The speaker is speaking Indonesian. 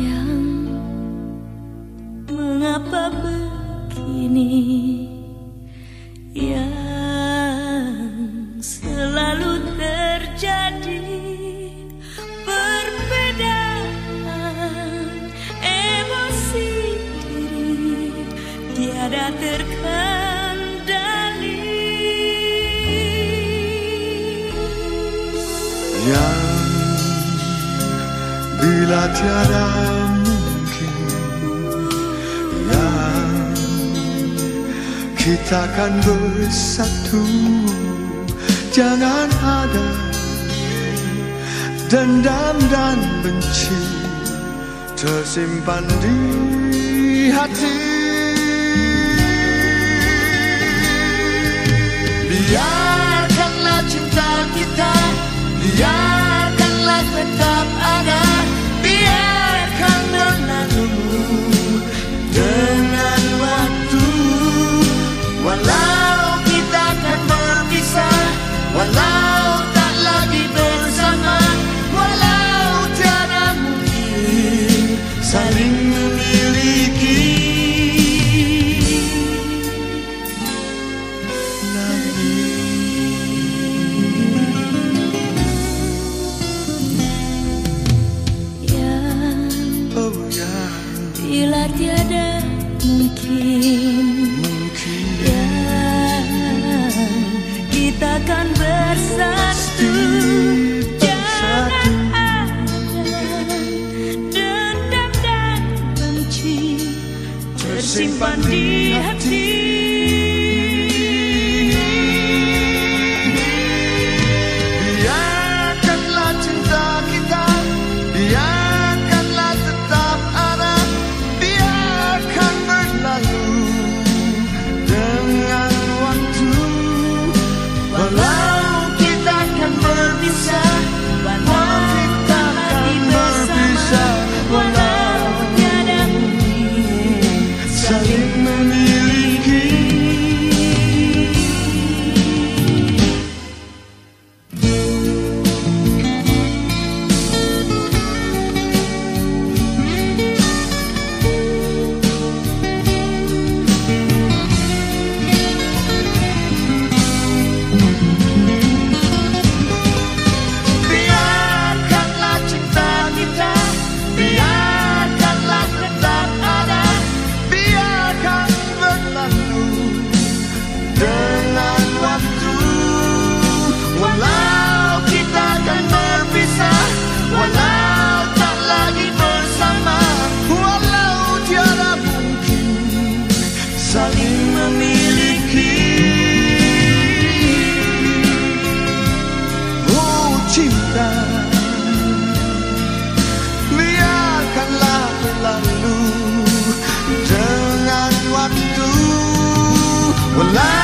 sayang Mengapa begini? Yang selalu terjadi Perbedaan emosi diri Tiada terkendali bila tiada mungkin yang kita akan bersatu jangan ada dendam dan benci tersimpan di simpan di hati Well, I